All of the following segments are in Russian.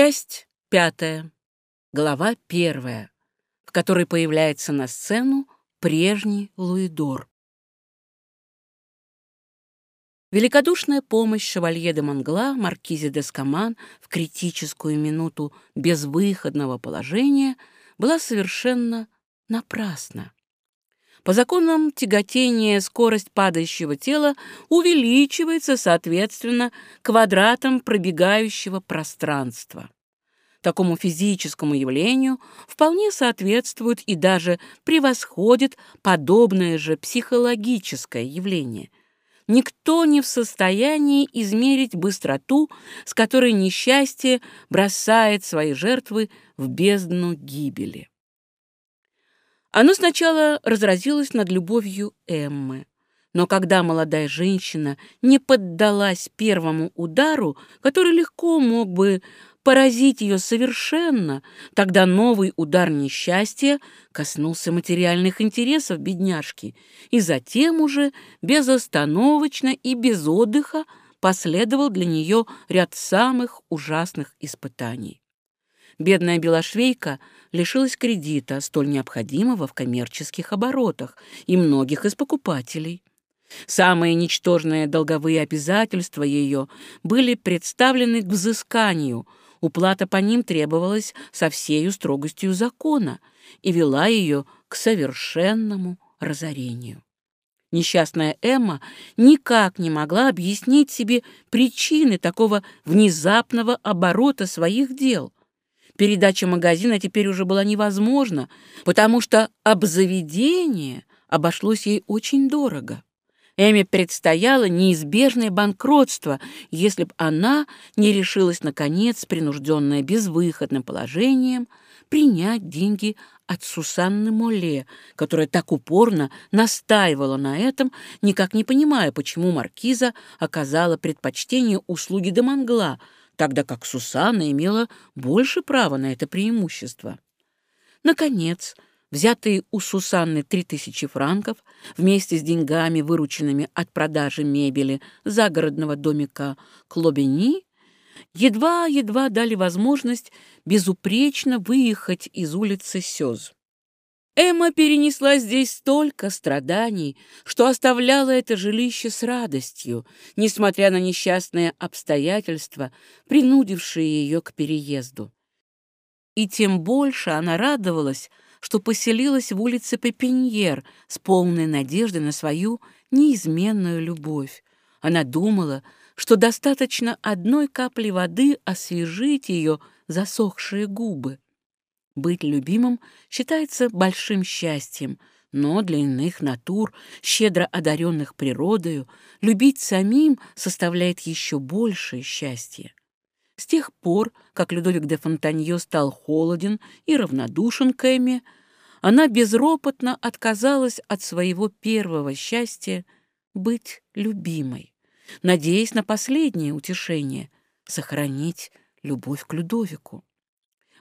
Часть пятая, глава первая, в которой появляется на сцену прежний Луидор. Великодушная помощь шевалье де Монгла, маркизе де Скаман в критическую минуту безвыходного положения была совершенно напрасна. По законам тяготения скорость падающего тела увеличивается соответственно квадратам пробегающего пространства. Такому физическому явлению вполне соответствует и даже превосходит подобное же психологическое явление. Никто не в состоянии измерить быстроту, с которой несчастье бросает свои жертвы в бездну гибели. Оно сначала разразилось над любовью Эммы. Но когда молодая женщина не поддалась первому удару, который легко мог бы поразить ее совершенно, тогда новый удар несчастья коснулся материальных интересов бедняжки, и затем уже безостановочно и без отдыха последовал для нее ряд самых ужасных испытаний. Бедная белошвейка лишилась кредита, столь необходимого в коммерческих оборотах, и многих из покупателей. Самые ничтожные долговые обязательства ее были представлены к взысканию, уплата по ним требовалась со всею строгостью закона и вела ее к совершенному разорению. Несчастная Эмма никак не могла объяснить себе причины такого внезапного оборота своих дел. Передача магазина теперь уже была невозможна, потому что обзаведение обошлось ей очень дорого. Эми предстояло неизбежное банкротство, если б она не решилась, наконец, принужденная безвыходным положением, принять деньги от Сусанны Моле, которая так упорно настаивала на этом, никак не понимая, почему маркиза оказала предпочтение услуги Демангла, тогда как Сусанна имела больше права на это преимущество. Наконец, взятые у Сусанны три тысячи франков вместе с деньгами, вырученными от продажи мебели загородного домика Клобени, едва-едва дали возможность безупречно выехать из улицы Сёз. Эмма перенесла здесь столько страданий, что оставляла это жилище с радостью, несмотря на несчастные обстоятельства, принудившие ее к переезду. И тем больше она радовалась, что поселилась в улице Пепеньер с полной надеждой на свою неизменную любовь. Она думала, что достаточно одной капли воды освежить ее засохшие губы. Быть любимым считается большим счастьем, но для иных натур, щедро одаренных природою, любить самим составляет еще большее счастье. С тех пор, как Людовик де Фонтанье стал холоден и равнодушен к Эмме, она безропотно отказалась от своего первого счастья быть любимой, надеясь на последнее утешение — сохранить любовь к Людовику.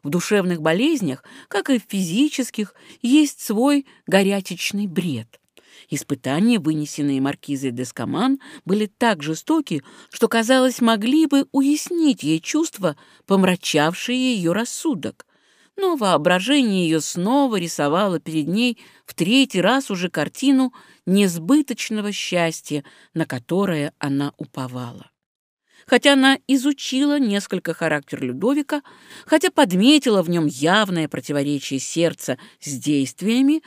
В душевных болезнях, как и в физических, есть свой горячечный бред. Испытания, вынесенные маркизой Дескоман, были так жестоки, что, казалось, могли бы уяснить ей чувства, помрачавшие ее рассудок. Но воображение ее снова рисовало перед ней в третий раз уже картину несбыточного счастья, на которое она уповала хотя она изучила несколько характер Людовика, хотя подметила в нем явное противоречие сердца с действиями,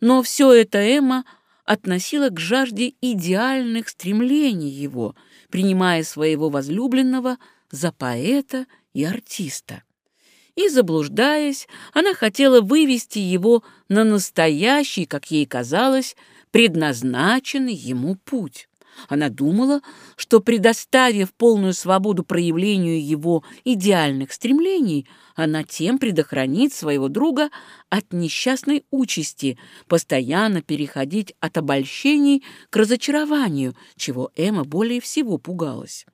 но все это Эмма относила к жажде идеальных стремлений его, принимая своего возлюбленного за поэта и артиста. И, заблуждаясь, она хотела вывести его на настоящий, как ей казалось, предназначенный ему путь. Она думала, что, предоставив полную свободу проявлению его идеальных стремлений, она тем предохранит своего друга от несчастной участи, постоянно переходить от обольщений к разочарованию, чего Эмма более всего пугалась.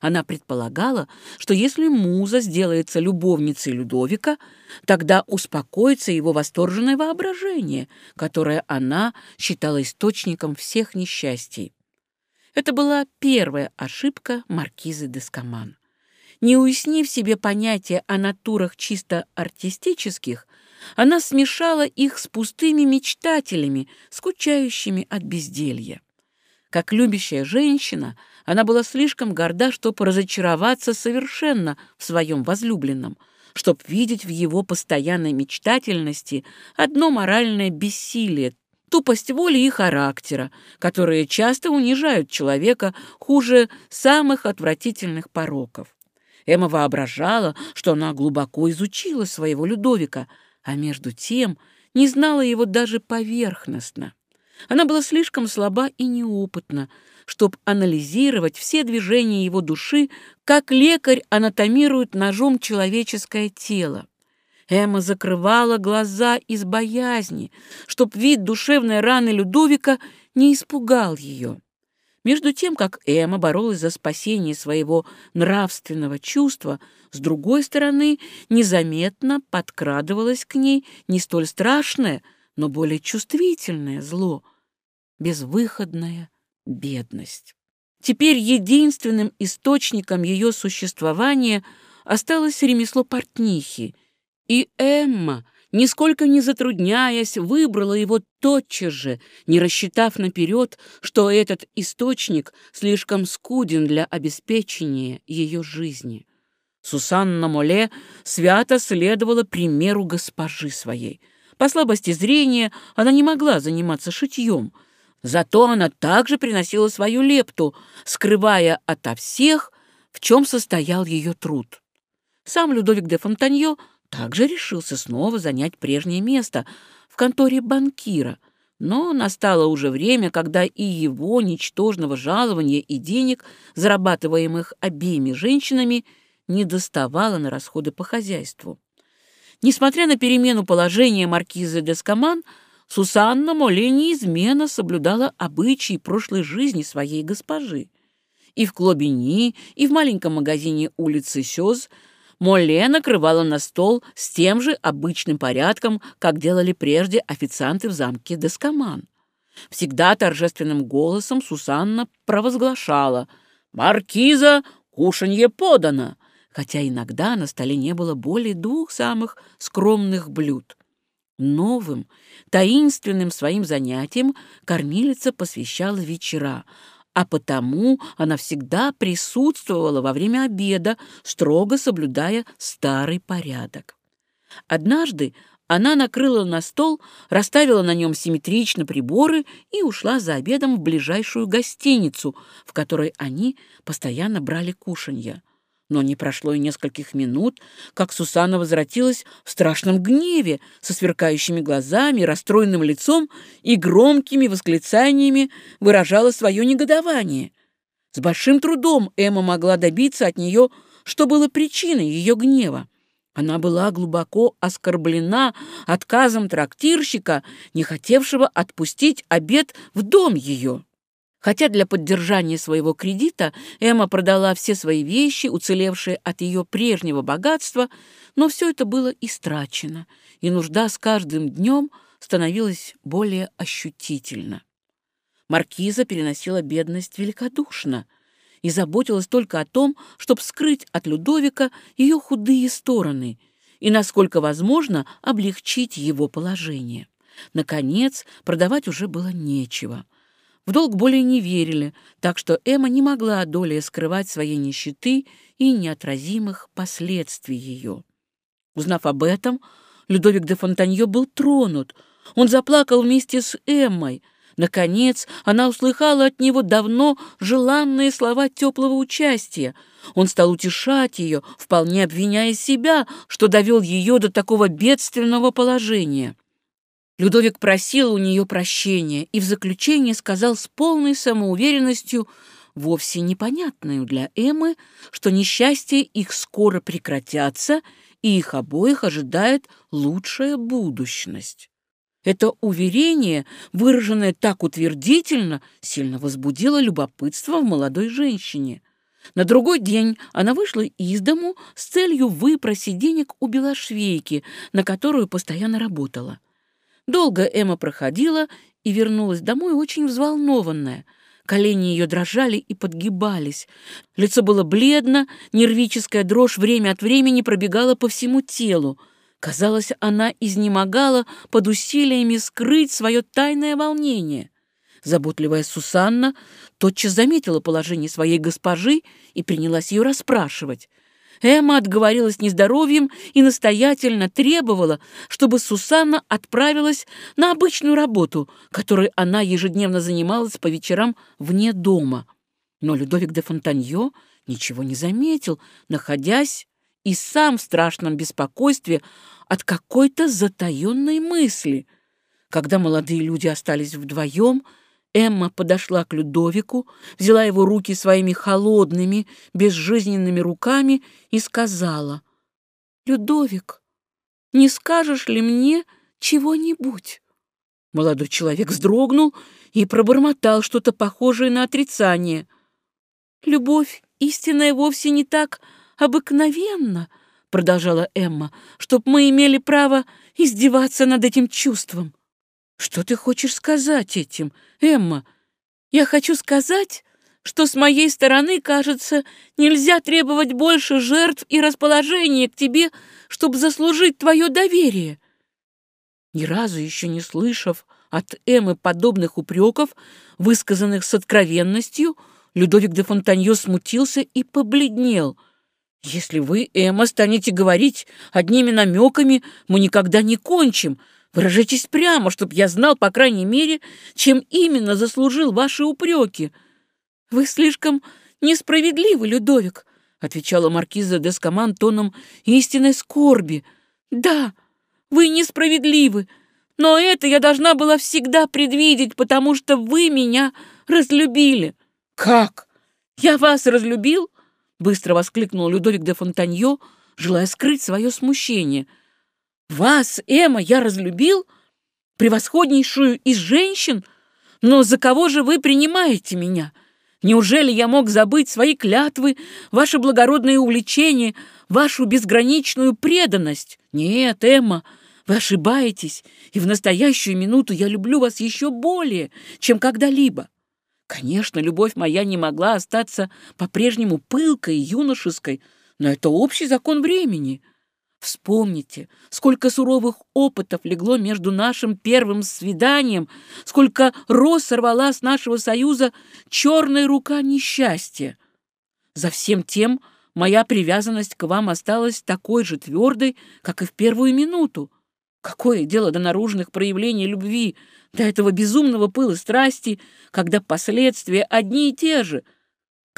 Она предполагала, что если муза сделается любовницей Людовика, тогда успокоится его восторженное воображение, которое она считала источником всех несчастий. Это была первая ошибка маркизы де Скаман. Не уяснив себе понятия о натурах чисто артистических, она смешала их с пустыми мечтателями, скучающими от безделья. Как любящая женщина, она была слишком горда, чтобы разочароваться совершенно в своем возлюбленном, чтобы видеть в его постоянной мечтательности одно моральное бессилие, тупость воли и характера, которые часто унижают человека хуже самых отвратительных пороков. Эмма воображала, что она глубоко изучила своего Людовика, а между тем не знала его даже поверхностно. Она была слишком слаба и неопытна, чтобы анализировать все движения его души, как лекарь анатомирует ножом человеческое тело. Эмма закрывала глаза из боязни, чтоб вид душевной раны Людовика не испугал ее. Между тем, как Эмма боролась за спасение своего нравственного чувства, с другой стороны, незаметно подкрадывалось к ней не столь страшное, но более чувствительное зло — безвыходная бедность. Теперь единственным источником ее существования осталось ремесло портнихи, и Эмма — нисколько не затрудняясь, выбрала его тотчас же, не рассчитав наперед, что этот источник слишком скуден для обеспечения ее жизни. Сусанна Моле свято следовала примеру госпожи своей. По слабости зрения она не могла заниматься шитьем, зато она также приносила свою лепту, скрывая ото всех, в чем состоял ее труд. Сам Людовик де Фонтаньо также решился снова занять прежнее место в конторе банкира, но настало уже время, когда и его ничтожного жалования и денег, зарабатываемых обеими женщинами, не доставало на расходы по хозяйству. Несмотря на перемену положения маркизы де Скаман, Сусанна Моле неизменно соблюдала обычаи прошлой жизни своей госпожи. И в Клобини, и в маленьком магазине улицы Сёз – Молле накрывала на стол с тем же обычным порядком, как делали прежде официанты в замке Дескоман. Всегда торжественным голосом Сусанна провозглашала «Маркиза, кушанье подано!» хотя иногда на столе не было более двух самых скромных блюд. Новым, таинственным своим занятием кормилица посвящала вечера, а потому она всегда присутствовала во время обеда, строго соблюдая старый порядок. Однажды она накрыла на стол, расставила на нем симметрично приборы и ушла за обедом в ближайшую гостиницу, в которой они постоянно брали кушанья. Но не прошло и нескольких минут, как Сусанна возвратилась в страшном гневе, со сверкающими глазами, расстроенным лицом и громкими восклицаниями выражала свое негодование. С большим трудом Эмма могла добиться от нее, что было причиной ее гнева. Она была глубоко оскорблена отказом трактирщика, не хотевшего отпустить обед в дом ее. Хотя для поддержания своего кредита Эмма продала все свои вещи, уцелевшие от ее прежнего богатства, но все это было истрачено, и нужда с каждым днем становилась более ощутительна. Маркиза переносила бедность великодушно и заботилась только о том, чтобы скрыть от Людовика ее худые стороны и, насколько возможно, облегчить его положение. Наконец, продавать уже было нечего — в долг более не верили, так что Эмма не могла долей скрывать своей нищеты и неотразимых последствий ее. Узнав об этом, Людовик де Фонтанье был тронут. Он заплакал вместе с Эммой. Наконец, она услыхала от него давно желанные слова теплого участия. Он стал утешать ее, вполне обвиняя себя, что довел ее до такого бедственного положения. Людовик просил у нее прощения и в заключение сказал с полной самоуверенностью, вовсе непонятную для Эммы, что несчастья их скоро прекратятся, и их обоих ожидает лучшая будущность. Это уверение, выраженное так утвердительно, сильно возбудило любопытство в молодой женщине. На другой день она вышла из дому с целью выпросить денег у белошвейки, на которую постоянно работала. Долго Эмма проходила и вернулась домой очень взволнованная. Колени ее дрожали и подгибались. Лицо было бледно, нервическая дрожь время от времени пробегала по всему телу. Казалось, она изнемогала под усилиями скрыть свое тайное волнение. Заботливая Сусанна тотчас заметила положение своей госпожи и принялась ее расспрашивать. Эмма отговорилась нездоровьем и настоятельно требовала, чтобы Сусанна отправилась на обычную работу, которой она ежедневно занималась по вечерам вне дома. Но Людовик де Фонтаньо ничего не заметил, находясь и сам в страшном беспокойстве от какой-то затаенной мысли. Когда молодые люди остались вдвоем, Эмма подошла к Людовику, взяла его руки своими холодными, безжизненными руками и сказала, «Людовик, не скажешь ли мне чего-нибудь?» Молодой человек вздрогнул и пробормотал что-то похожее на отрицание. «Любовь истинная вовсе не так обыкновенна», — продолжала Эмма, «чтоб мы имели право издеваться над этим чувством». «Что ты хочешь сказать этим, Эмма?» «Я хочу сказать, что с моей стороны, кажется, нельзя требовать больше жертв и расположения к тебе, чтобы заслужить твое доверие». Ни разу еще не слышав от Эммы подобных упреков, высказанных с откровенностью, Людовик де Фонтаньо смутился и побледнел. «Если вы, Эмма, станете говорить одними намеками, мы никогда не кончим», Выражайтесь прямо, чтобы я знал, по крайней мере, чем именно заслужил ваши упреки. Вы слишком несправедливы, Людовик, отвечала маркиза де Скаман тоном истинной скорби. Да, вы несправедливы, но это я должна была всегда предвидеть, потому что вы меня разлюбили. Как? Я вас разлюбил? Быстро воскликнул Людовик де Фонтаньо, желая скрыть свое смущение — вас, Эмма, я разлюбил? Превосходнейшую из женщин? Но за кого же вы принимаете меня? Неужели я мог забыть свои клятвы, ваши благородные увлечения, вашу безграничную преданность? Нет, Эмма, вы ошибаетесь, и в настоящую минуту я люблю вас еще более, чем когда-либо. Конечно, любовь моя не могла остаться по-прежнему пылкой и юношеской, но это общий закон времени. Вспомните, сколько суровых опытов легло между нашим первым свиданием, сколько роз сорвала с нашего союза черная рука несчастья. За всем тем моя привязанность к вам осталась такой же твердой, как и в первую минуту. Какое дело до наружных проявлений любви, до этого безумного пыла страсти, когда последствия одни и те же —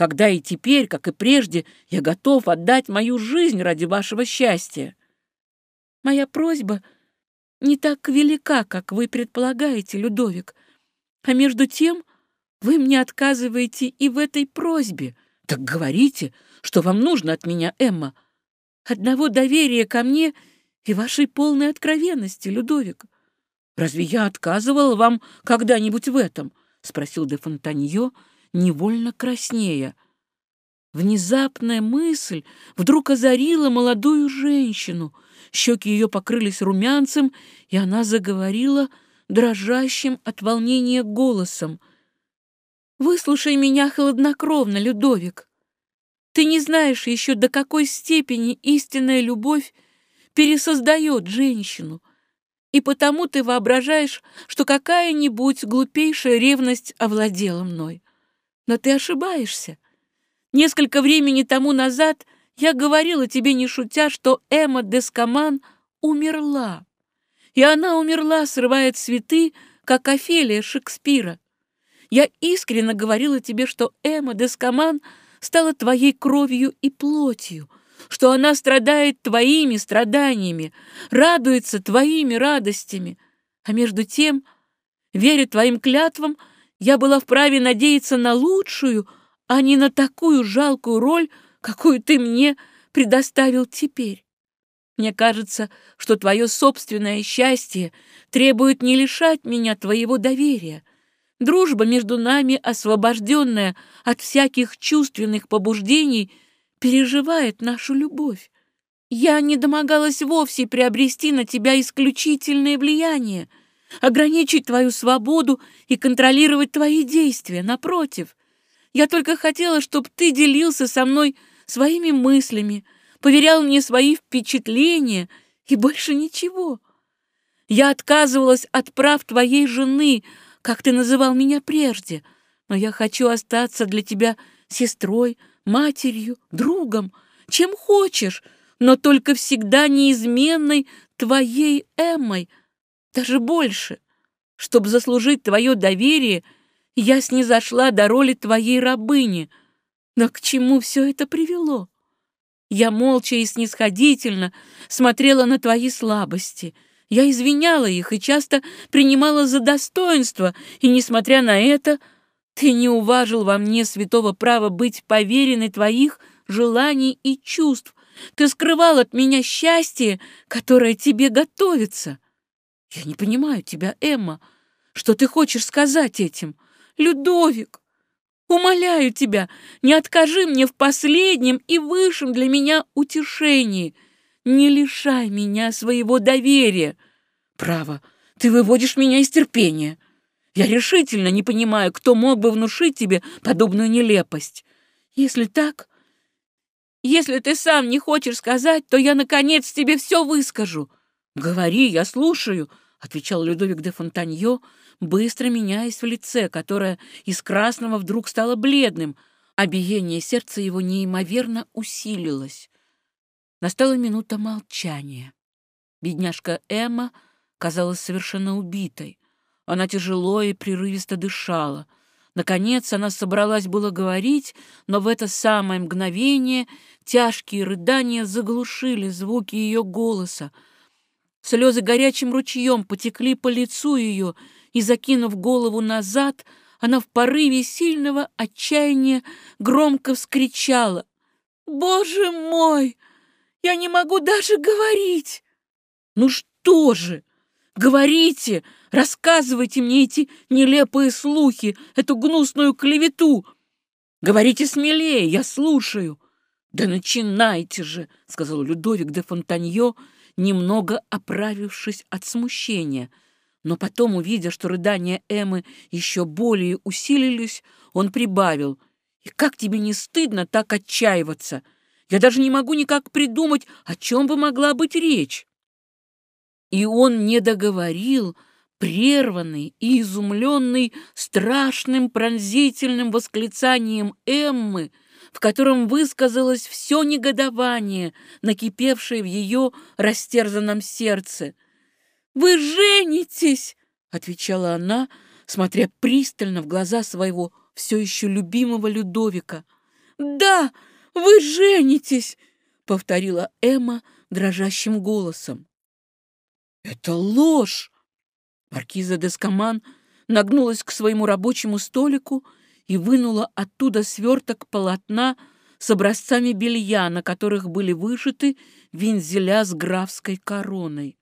когда и теперь, как и прежде, я готов отдать мою жизнь ради вашего счастья. Моя просьба не так велика, как вы предполагаете, Людовик, а между тем вы мне отказываете и в этой просьбе. Так говорите, что вам нужно от меня, Эмма. Одного доверия ко мне и вашей полной откровенности, Людовик. Разве я отказывал вам когда-нибудь в этом? — спросил де Фонтаньо, — невольно краснея. Внезапная мысль вдруг озарила молодую женщину. Щеки ее покрылись румянцем, и она заговорила дрожащим от волнения голосом. «Выслушай меня холоднокровно, Людовик. Ты не знаешь еще, до какой степени истинная любовь пересоздает женщину, и потому ты воображаешь, что какая-нибудь глупейшая ревность овладела мной. Но ты ошибаешься. Несколько времени тому назад я говорила тебе, не шутя, что Эмма Дескаман умерла. И она умерла, срывая цветы, как Офелия Шекспира. Я искренне говорила тебе, что Эмма Дескаман стала твоей кровью и плотью, что она страдает твоими страданиями, радуется твоими радостями. А между тем, веря твоим клятвам, я была вправе надеяться на лучшую, а не на такую жалкую роль, какую ты мне предоставил теперь. Мне кажется, что твое собственное счастье требует не лишать меня твоего доверия. Дружба между нами, освобожденная от всяких чувственных побуждений, переживает нашу любовь. Я не домогалась вовсе приобрести на тебя исключительное влияние — ограничить твою свободу и контролировать твои действия. Напротив, я только хотела, чтобы ты делился со мной своими мыслями, поверял мне свои впечатления и больше ничего. Я отказывалась от прав твоей жены, как ты называл меня прежде, но я хочу остаться для тебя сестрой, матерью, другом, чем хочешь, но только всегда неизменной твоей Эммой, даже больше. Чтобы заслужить твое доверие, я снизошла до роли твоей рабыни. Но к чему все это привело? Я молча и снисходительно смотрела на твои слабости. Я извиняла их и часто принимала за достоинство, и, несмотря на это, ты не уважил во мне святого права быть поверенной твоих желаний и чувств. Ты скрывал от меня счастье, которое тебе готовится. Я не понимаю тебя, Эмма. Что ты хочешь сказать этим? Людовик, умоляю тебя, не откажи мне в последнем и высшем для меня утешении. Не лишай меня своего доверия. Право, ты выводишь меня из терпения. Я решительно не понимаю, кто мог бы внушить тебе подобную нелепость. Если так, если ты сам не хочешь сказать, то я, наконец, тебе все выскажу. Говори, я слушаю, — отвечал Людовик де Фонтаньо, быстро меняясь в лице, которое из красного вдруг стало бледным, а сердца его неимоверно усилилось. Настала минута молчания. Бедняжка Эмма казалась совершенно убитой. Она тяжело и прерывисто дышала. Наконец она собралась было говорить, но в это самое мгновение тяжкие рыдания заглушили звуки ее голоса. Слезы горячим ручьем потекли по лицу ее, и, закинув голову назад, она в порыве сильного отчаяния громко вскричала. «Боже мой! Я не могу даже говорить!» «Ну что же? Говорите!» Рассказывайте мне эти нелепые слухи, эту гнусную клевету. Говорите смелее, я слушаю. Да начинайте же, сказал Людовик де Фонтаньо, немного оправившись от смущения. Но потом, увидя, что рыдания Эммы еще более усилились, он прибавил. «И как тебе не стыдно так отчаиваться? Я даже не могу никак придумать, о чем бы могла быть речь». И он не договорил, — прерванный и изумленный страшным пронзительным восклицанием Эммы, в котором высказалось все негодование, накипевшее в ее растерзанном сердце. «Вы женитесь!» — отвечала она, смотря пристально в глаза своего все еще любимого Людовика. «Да, вы женитесь!» — повторила Эмма дрожащим голосом. «Это ложь!» Маркиза Дескоман нагнулась к своему рабочему столику и вынула оттуда сверток полотна с образцами белья, на которых были вышиты вензеля с графской короной.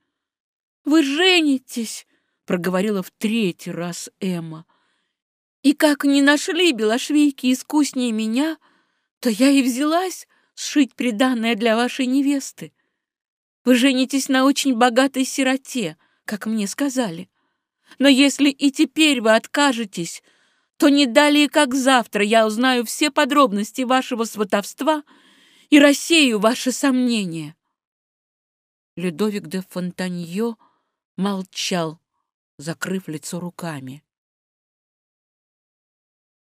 «Вы женитесь!» — проговорила в третий раз Эмма. «И как не нашли белошвейки искуснее меня, то я и взялась сшить приданное для вашей невесты. Вы женитесь на очень богатой сироте, как мне сказали. Но если и теперь вы откажетесь, то не далее, как завтра, я узнаю все подробности вашего сватовства и рассею ваши сомнения. Людовик де Фонтаньо молчал, закрыв лицо руками.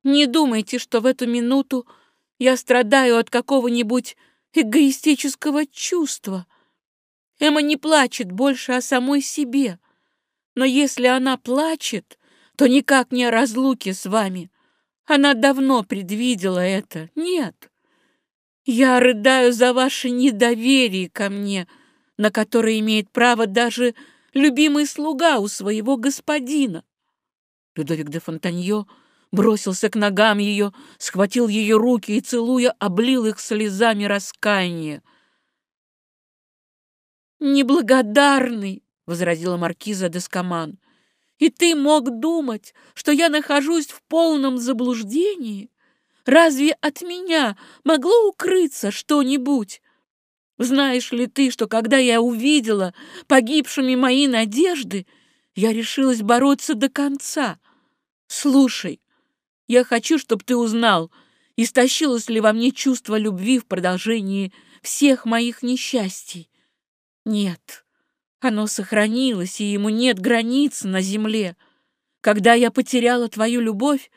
Не думайте, что в эту минуту я страдаю от какого-нибудь эгоистического чувства. Эмма не плачет больше о самой себе. Но если она плачет, то никак не о разлуке с вами. Она давно предвидела это. Нет. Я рыдаю за ваше недоверие ко мне, на которое имеет право даже любимый слуга у своего господина. Людовик де Фонтаньо бросился к ногам ее, схватил ее руки и, целуя, облил их слезами раскаяния. «Неблагодарный!» возразила маркиза Дескоман. «И ты мог думать, что я нахожусь в полном заблуждении? Разве от меня могло укрыться что-нибудь? Знаешь ли ты, что когда я увидела погибшими мои надежды, Я решилась бороться до конца. Слушай, я хочу, чтобы ты узнал, истощилось ли во мне чувство любви в продолжении всех моих несчастий. Нет, оно сохранилось, и ему нет границ на земле. Когда я потеряла твою любовь,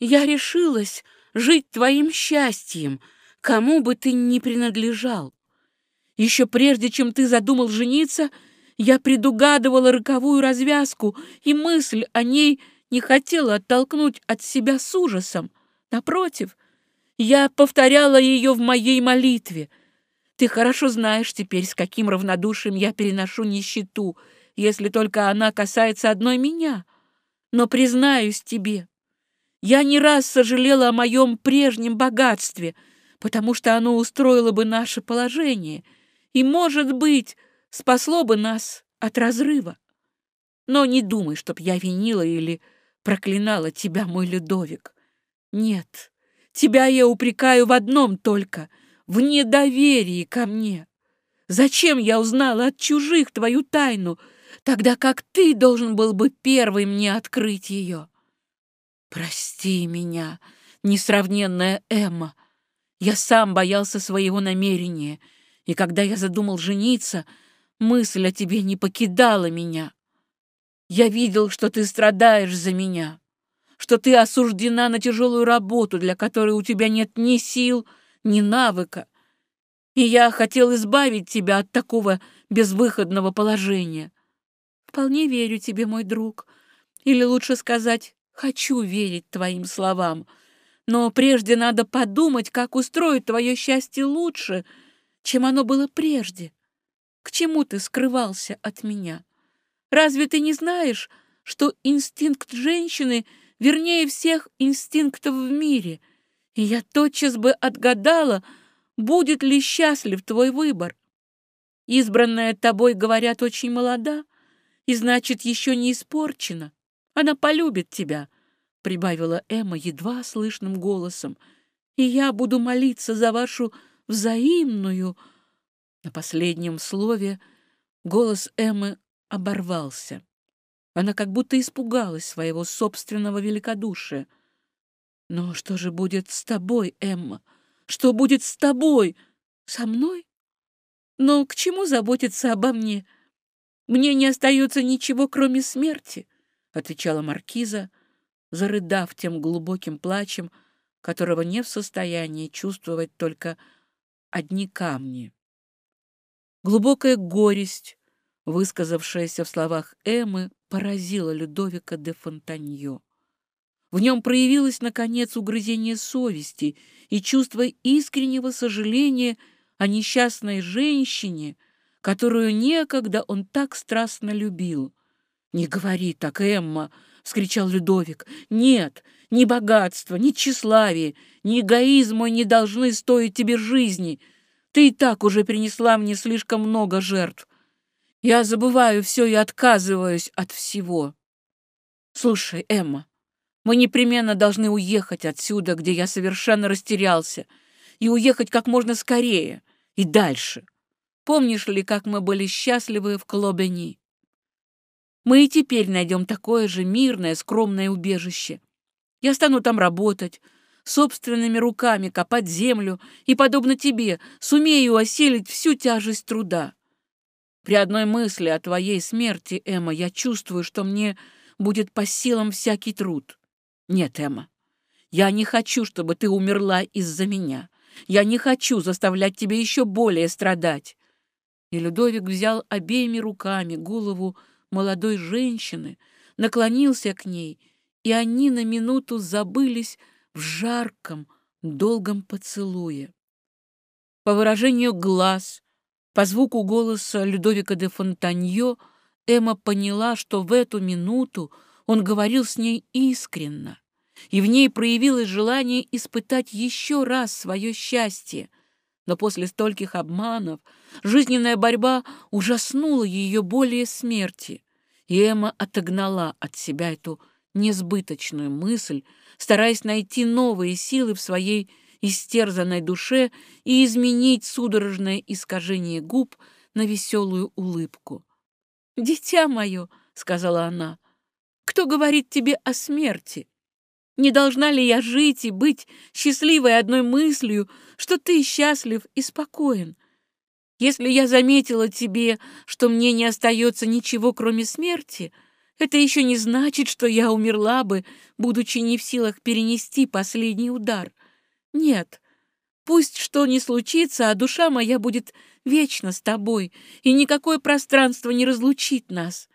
я решилась жить твоим счастьем, кому бы ты ни принадлежал. Еще прежде, чем ты задумал жениться, я предугадывала роковую развязку, и мысль о ней не хотела оттолкнуть от себя с ужасом. Напротив, я повторяла ее в моей молитве. Ты хорошо знаешь теперь, с каким равнодушием я переношу нищету, если только она касается одной меня. Но признаюсь тебе, я не раз сожалела о моем прежнем богатстве, потому что оно устроило бы наше положение и, может быть, спасло бы нас от разрыва. Но не думай, чтоб я винила или проклинала тебя, мой Людовик. Нет, тебя я упрекаю в одном только — в недоверии ко мне. Зачем я узнала от чужих твою тайну, тогда как ты должен был бы первый мне открыть ее? Прости меня, несравненная Эмма. Я сам боялся своего намерения, и когда я задумал жениться, мысль о тебе не покидала меня. Я видел, что ты страдаешь за меня, что ты осуждена на тяжелую работу, для которой у тебя нет ни сил, ни навыка. И я хотел избавить тебя от такого безвыходного положения. Вполне верю тебе, мой друг. Или лучше сказать, хочу верить твоим словам. Но прежде надо подумать, как устроить твое счастье лучше, чем оно было прежде. К чему ты скрывался от меня? Разве ты не знаешь, что инстинкт женщины вернее всех инстинктов в мире, и я тотчас бы отгадала, будет ли счастлив твой выбор. Избранная тобой, говорят, очень молода, и, значит, еще не испорчена. Она полюбит тебя, — прибавила Эмма едва слышным голосом, — и я буду молиться за вашу взаимную... На последнем слове голос Эммы оборвался. Она как будто испугалась своего собственного великодушия. «Но что же будет с тобой, Эмма? Что будет с тобой? Со мной? Но к чему заботиться обо мне? Мне не остается ничего, кроме смерти», — отвечала маркиза, зарыдав тем глубоким плачем, которого не в состоянии чувствовать только одни камни. Глубокая горесть, высказавшаяся в словах Эммы, поразила Людовика де Фонтаньо. В нем проявилось, наконец, угрызение совести и чувство искреннего сожаления о несчастной женщине, которую некогда он так страстно любил. «Не говори так, Эмма!» — вскричал Людовик. «Нет, ни богатство, ни тщеславие, ни эгоизм мой не должны стоить тебе жизни. Ты и так уже принесла мне слишком много жертв. Я забываю все и отказываюсь от всего. Слушай, Эмма, мы непременно должны уехать отсюда, где я совершенно растерялся, и уехать как можно скорее и дальше. Помнишь ли, как мы были счастливы в Клобени? Мы и теперь найдем такое же мирное, скромное убежище. Я стану там работать, собственными руками копать землю и, подобно тебе, сумею осилить всю тяжесть труда. При одной мысли о твоей смерти, Эмма, я чувствую, что мне будет по силам всякий труд. Нет, Эмма, я не хочу, чтобы ты умерла из-за меня. Я не хочу заставлять тебя еще более страдать. И Людовик взял обеими руками голову молодой женщины, наклонился к ней, и они на минуту забылись в жарком, долгом поцелуе. По выражению глаз, по звуку голоса Людовика де Фонтаньо Эмма поняла, что в эту минуту он говорил с ней искренно, и в ней проявилось желание испытать еще раз свое счастье. Но после стольких обманов жизненная борьба ужаснула ее более смерти, и Эмма отогнала от себя эту несбыточную мысль, стараясь найти новые силы в своей истерзанной душе и изменить судорожное искажение губ на веселую улыбку. «Дитя мое!» — сказала она. «Кто говорит тебе о смерти? Не должна ли я жить и быть счастливой одной мыслью, что ты счастлив и спокоен? Если я заметила тебе, что мне не остается ничего, кроме смерти, это еще не значит, что я умерла бы, будучи не в силах перенести последний удар. Нет, пусть что ни случится, а душа моя будет вечно с тобой, и никакое пространство не разлучит нас.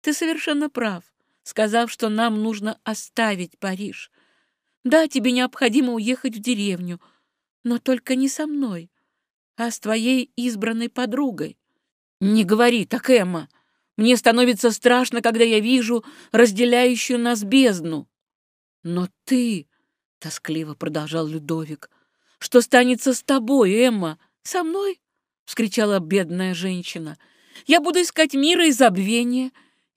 Ты совершенно прав, сказав, что нам нужно оставить Париж. Да, тебе необходимо уехать в деревню, но только не со мной, а с твоей избранной подругой. Не говори так, Эмма. Мне становится страшно, когда я вижу разделяющую нас бездну. Но ты, — тоскливо продолжал Людовик, — что станется с тобой, Эмма? Со мной? — вскричала бедная женщина. Я буду искать мира и забвения.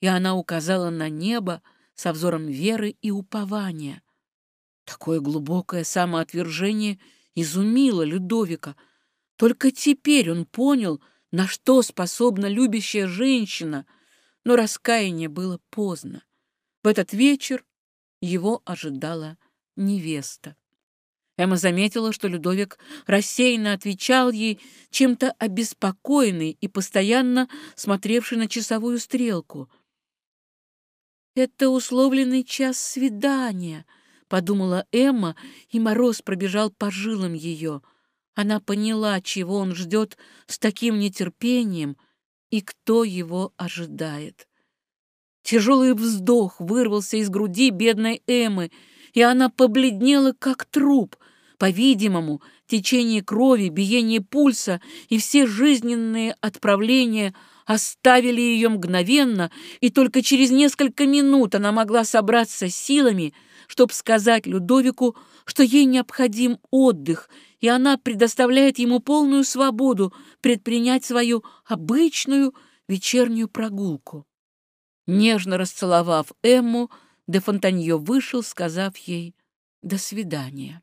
И она указала на небо со взором веры и упования. Такое глубокое самоотвержение изумило Людовика. Только теперь он понял, на что способна любящая женщина, но раскаяние было поздно. В этот вечер его ожидала невеста. Эмма заметила, что Людовик рассеянно отвечал ей, чем-то обеспокоенный и постоянно смотревший на часовую стрелку. «Это условленный час свидания», — подумала Эмма, и мороз пробежал по жилам ее. Она поняла, чего он ждет с таким нетерпением и кто его ожидает. Тяжелый вздох вырвался из груди бедной Эммы, и она побледнела, как труп. По-видимому, течение крови, биение пульса и все жизненные отправления оставили ее мгновенно, и только через несколько минут она могла собраться силами, чтобы сказать Людовику, что ей необходим отдых, и она предоставляет ему полную свободу предпринять свою обычную вечернюю прогулку. Нежно расцеловав Эмму, де Фонтанье вышел, сказав ей «до свидания».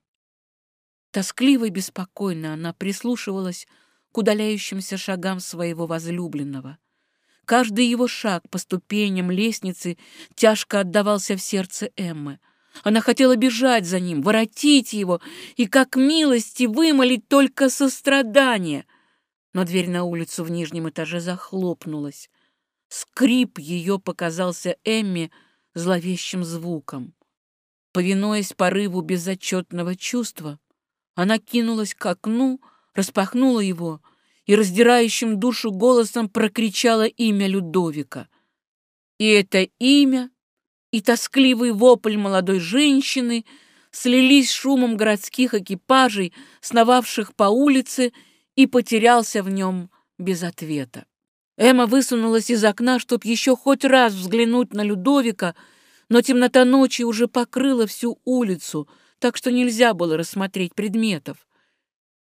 Тоскливо и беспокойно она прислушивалась к удаляющимся шагам своего возлюбленного. Каждый его шаг по ступеням лестницы тяжко отдавался в сердце Эммы. Она хотела бежать за ним, воротить его и, как милости, вымолить только сострадание. Но дверь на улицу в нижнем этаже захлопнулась. Скрип ее показался Эмме зловещим звуком. Повинуясь порыву безотчетного чувства, она кинулась к окну, распахнула его и раздирающим душу голосом прокричала имя Людовика. И это имя, и тоскливый вопль молодой женщины слились шумом городских экипажей, сновавших по улице, и потерялся в нем без ответа. Эмма высунулась из окна, чтобы еще хоть раз взглянуть на Людовика, но темнота ночи уже покрыла всю улицу, так что нельзя было рассмотреть предметов.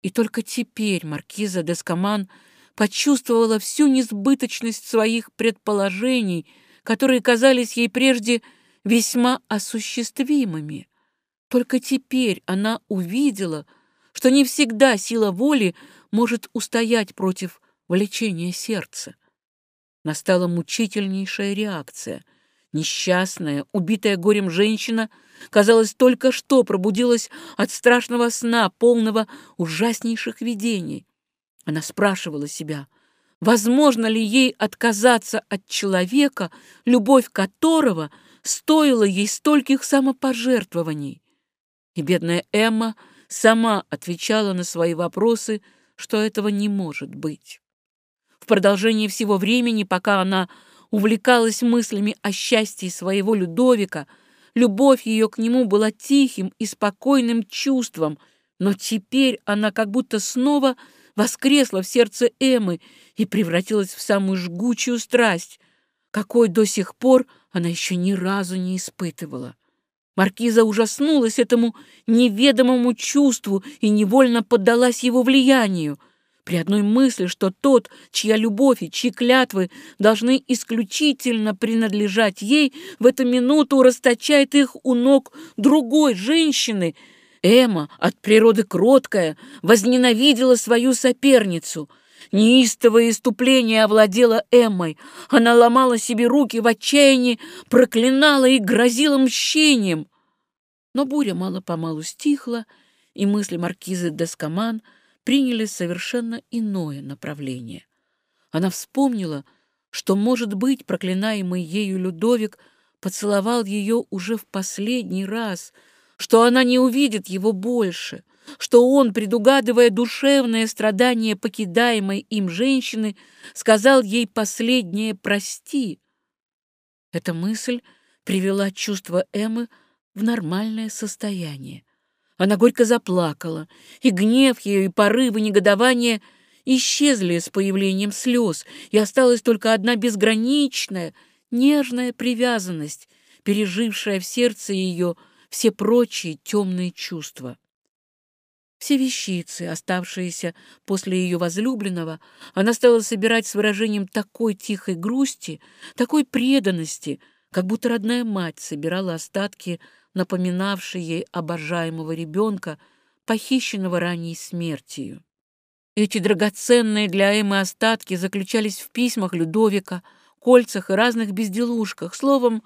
И только теперь маркиза Дескоман почувствовала всю несбыточность своих предположений, которые казались ей прежде весьма осуществимыми. Только теперь она увидела, что не всегда сила воли может устоять против влечение сердца. Настала мучительнейшая реакция. Несчастная, убитая горем женщина, казалось, только что пробудилась от страшного сна, полного ужаснейших видений. Она спрашивала себя, возможно ли ей отказаться от человека, любовь которого стоила ей стольких самопожертвований. И бедная Эмма сама отвечала на свои вопросы, что этого не может быть продолжении всего времени, пока она увлекалась мыслями о счастье своего Людовика, любовь ее к нему была тихим и спокойным чувством, но теперь она как будто снова воскресла в сердце Эммы и превратилась в самую жгучую страсть, какой до сих пор она еще ни разу не испытывала. Маркиза ужаснулась этому неведомому чувству и невольно поддалась его влиянию. При одной мысли, что тот, чья любовь и чьи клятвы должны исключительно принадлежать ей, в эту минуту расточает их у ног другой женщины, Эмма, от природы кроткая, возненавидела свою соперницу. Неистовое иступление овладело Эммой. Она ломала себе руки в отчаянии, проклинала и грозила мщением. Но буря мало-помалу стихла, и мысли маркизы Дескоман приняли совершенно иное направление. Она вспомнила, что, может быть, проклинаемый ею Людовик поцеловал ее уже в последний раз, что она не увидит его больше, что он, предугадывая душевное страдание покидаемой им женщины, сказал ей последнее «прости». Эта мысль привела чувство Эммы в нормальное состояние. Она горько заплакала, и гнев ее, и порывы негодования исчезли с появлением слез, и осталась только одна безграничная, нежная привязанность, пережившая в сердце ее все прочие темные чувства. Все вещицы, оставшиеся после ее возлюбленного, она стала собирать с выражением такой тихой грусти, такой преданности, как будто родная мать собирала остатки, напоминавшие ей обожаемого ребенка, похищенного ранней смертью. Эти драгоценные для Эммы остатки заключались в письмах Людовика, кольцах и разных безделушках, словом,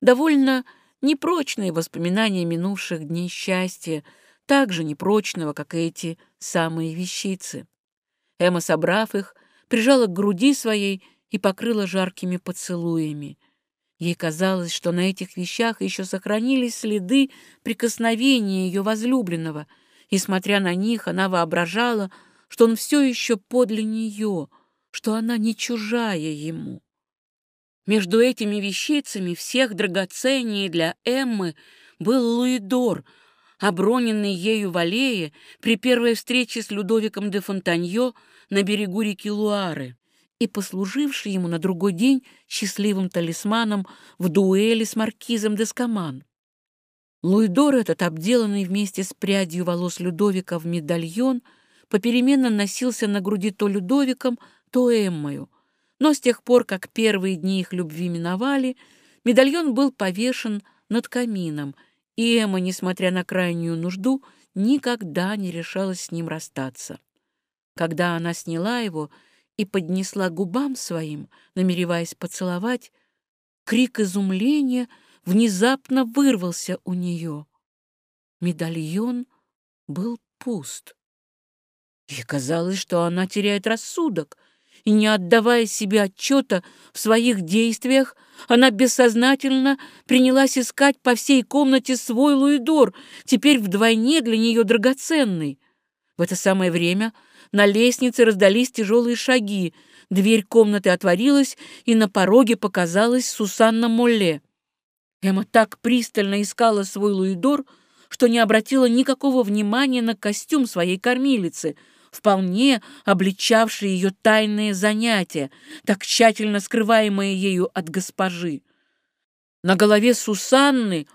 довольно непрочные воспоминания минувших дней счастья, так же непрочного, как и эти самые вещицы. Эмма, собрав их, прижала к груди своей и покрыла жаркими поцелуями. Ей казалось, что на этих вещах еще сохранились следы прикосновения ее возлюбленного, и, смотря на них, она воображала, что он все еще подле нее, что она не чужая ему. Между этими вещицами всех драгоценнее для Эммы был Луидор — оброненный ею в аллее при первой встрече с Людовиком де Фонтаньо на берегу реки Луары и послуживший ему на другой день счастливым талисманом в дуэли с маркизом де Скаман. Луидор этот, обделанный вместе с прядью волос Людовика в медальон, попеременно носился на груди то Людовиком, то Эммою, но с тех пор, как первые дни их любви миновали, медальон был повешен над камином — и Эмма, несмотря на крайнюю нужду, никогда не решалась с ним расстаться. Когда она сняла его и поднесла губам своим, намереваясь поцеловать, крик изумления внезапно вырвался у нее. Медальон был пуст. Ей казалось, что она теряет рассудок, и, не отдавая себе отчета в своих действиях, она бессознательно принялась искать по всей комнате свой луидор, теперь вдвойне для нее драгоценный. В это самое время на лестнице раздались тяжелые шаги, дверь комнаты отворилась, и на пороге показалась Сусанна Молле. Эмма так пристально искала свой луидор, что не обратила никакого внимания на костюм своей кормилицы — вполне обличавший ее тайные занятия, так тщательно скрываемые ею от госпожи. На голове Сусанны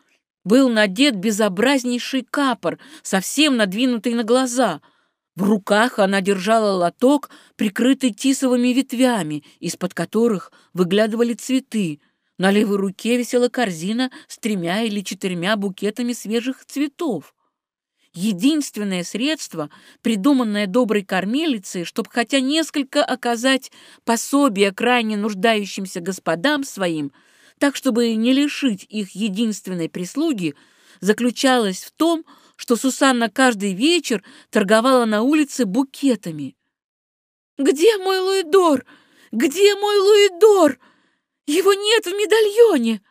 был надет безобразнейший капор, совсем надвинутый на глаза. В руках она держала лоток, прикрытый тисовыми ветвями, из-под которых выглядывали цветы. На левой руке висела корзина с тремя или четырьмя букетами свежих цветов единственное средство, придуманное доброй кормилицей, чтобы хотя несколько оказать пособие крайне нуждающимся господам своим, так, чтобы не лишить их единственной прислуги, заключалось в том, что Сусанна каждый вечер торговала на улице букетами. «Где мой Луидор? Где мой Луидор? Его нет в медальоне!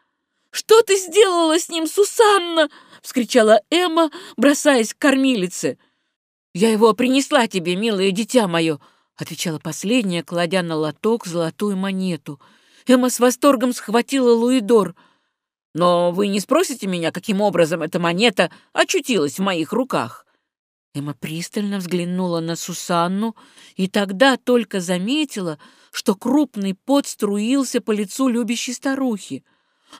Что ты сделала с ним, Сусанна?» — вскричала Эмма, бросаясь к кормилице. «Я его принесла тебе, милое дитя мое», — отвечала последняя, кладя на лоток золотую монету. Эмма с восторгом схватила Луидор. «Но вы не спросите меня, каким образом эта монета очутилась в моих руках?» Эмма пристально взглянула на Сусанну и тогда только заметила, что крупный пот струился по лицу любящей старухи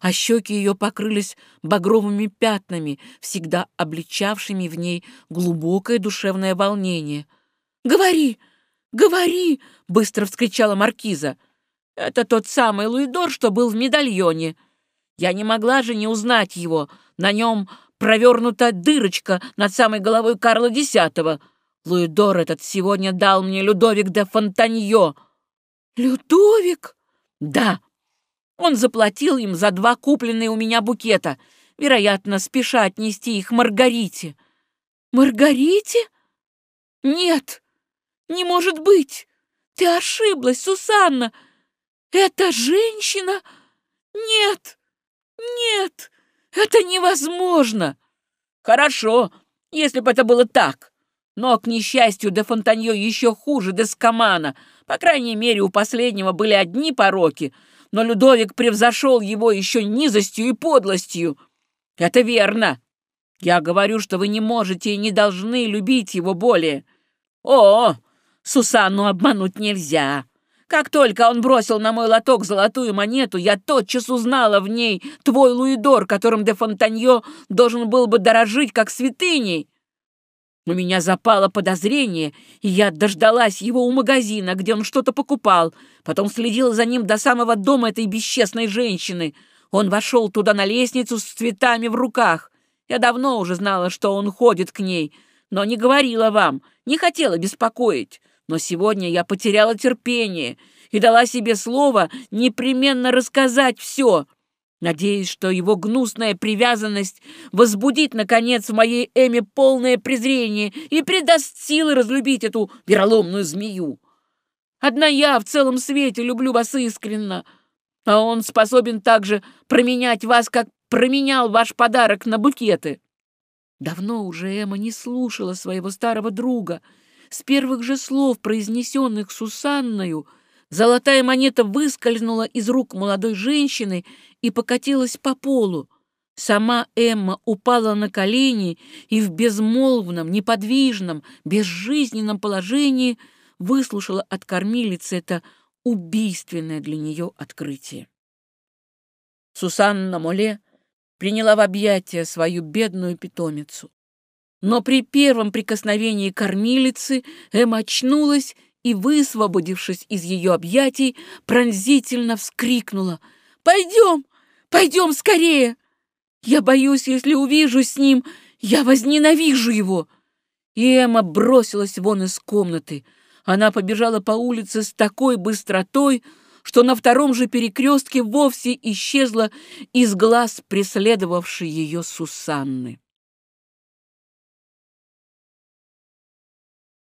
а щеки ее покрылись багровыми пятнами, всегда обличавшими в ней глубокое душевное волнение. «Говори! Говори!» — быстро вскричала маркиза. «Это тот самый Луидор, что был в медальоне. Я не могла же не узнать его. На нем провернута дырочка над самой головой Карла X. Луидор этот сегодня дал мне Людовик де Фонтаньо». «Людовик?» «Да. Он заплатил им за два купленные у меня букета, вероятно, спеша отнести их Маргарите». «Маргарите?» «Нет, не может быть! Ты ошиблась, Сусанна! Эта женщина? Нет, нет, это невозможно!» «Хорошо, если бы это было так. Но, к несчастью, де Фонтанье еще хуже Дескомана. По крайней мере, у последнего были одни пороки, но Людовик превзошел его еще низостью и подлостью. Это верно. Я говорю, что вы не можете и не должны любить его более. О, Сусанну обмануть нельзя. Как только он бросил на мой лоток золотую монету, я тотчас узнала в ней твой луидор, которым де Фонтанье должен был бы дорожить как святыней. У меня запало подозрение, и я дождалась его у магазина, где он что-то покупал, потом следила за ним до самого дома этой бесчестной женщины. Он вошел туда на лестницу с цветами в руках. Я давно уже знала, что он ходит к ней, но не говорила вам, не хотела беспокоить. Но сегодня я потеряла терпение и дала себе слово непременно рассказать все. Надеюсь, что его гнусная привязанность возбудит, наконец, в моей Эме полное презрение и придаст силы разлюбить эту вероломную змею. Одна я в целом свете люблю вас искренно, а он способен также променять вас, как променял ваш подарок на букеты. Давно уже Эмма не слушала своего старого друга. С первых же слов, произнесенных Сусанною, золотая монета выскользнула из рук молодой женщины и покатилась по полу. Сама Эмма упала на колени и в безмолвном, неподвижном, безжизненном положении выслушала от кормилицы это убийственное для нее открытие. Сусанна Моле приняла в объятия свою бедную питомицу. Но при первом прикосновении кормилицы Эма очнулась и, высвободившись из ее объятий, пронзительно вскрикнула. «Пойдем! Пойдем скорее! Я боюсь, если увижу с ним, я возненавижу его!» И Эмма бросилась вон из комнаты. Она побежала по улице с такой быстротой, что на втором же перекрестке вовсе исчезла из глаз преследовавшей ее Сусанны.